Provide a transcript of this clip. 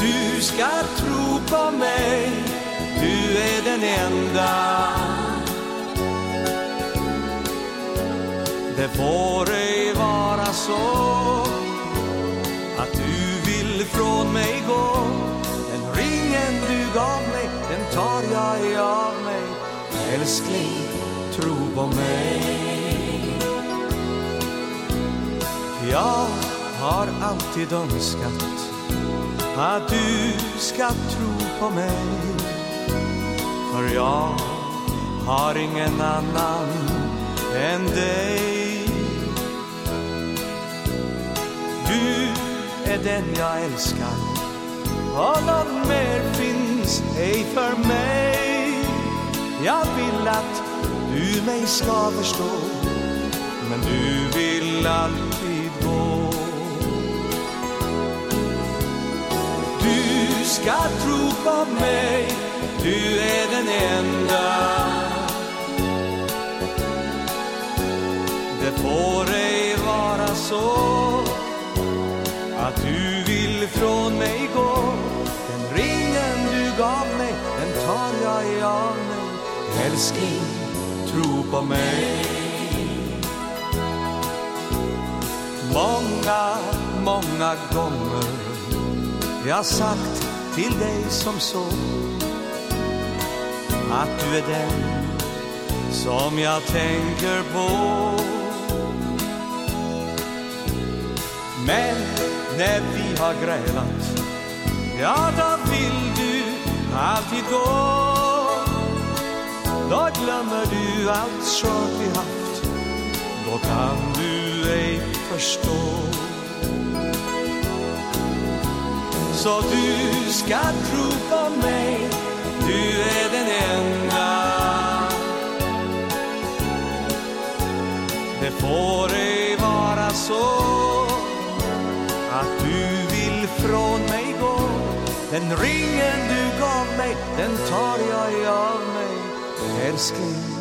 Du ska tro på mig. Du är den enda. Det får ej vara så Att du vill från mig gå. Den ringen du gav mig Den tar jag av mig. Älskling, tro på mig. Jag har alltid önskat att du ska tro på mig. För jag har ingen annan än dig. Du är den jag älskar. Och någon mer finns ej för mig. Jag vill att du mig ska förstå. Men du vill alltid ska tro på mig. Du är den enda. Det får ej vara så Att du vill från mig gå. Den ringen du gav mig Den tar jag av mig Älskling, tro på mig. Många, många gånger Jag sagt till dig som så Att du är den som jag tänker på. Men när vi har grälat Ja, då vill du alltid gå. Då glömmer du allt skönt vi haft. Då kan du ej förstå. Så du ska tro på mig. Du är den enda. Det får ej vara så Att du vill från mig gå. Den ringen du gav mig Den tar jag av mig. Älskling.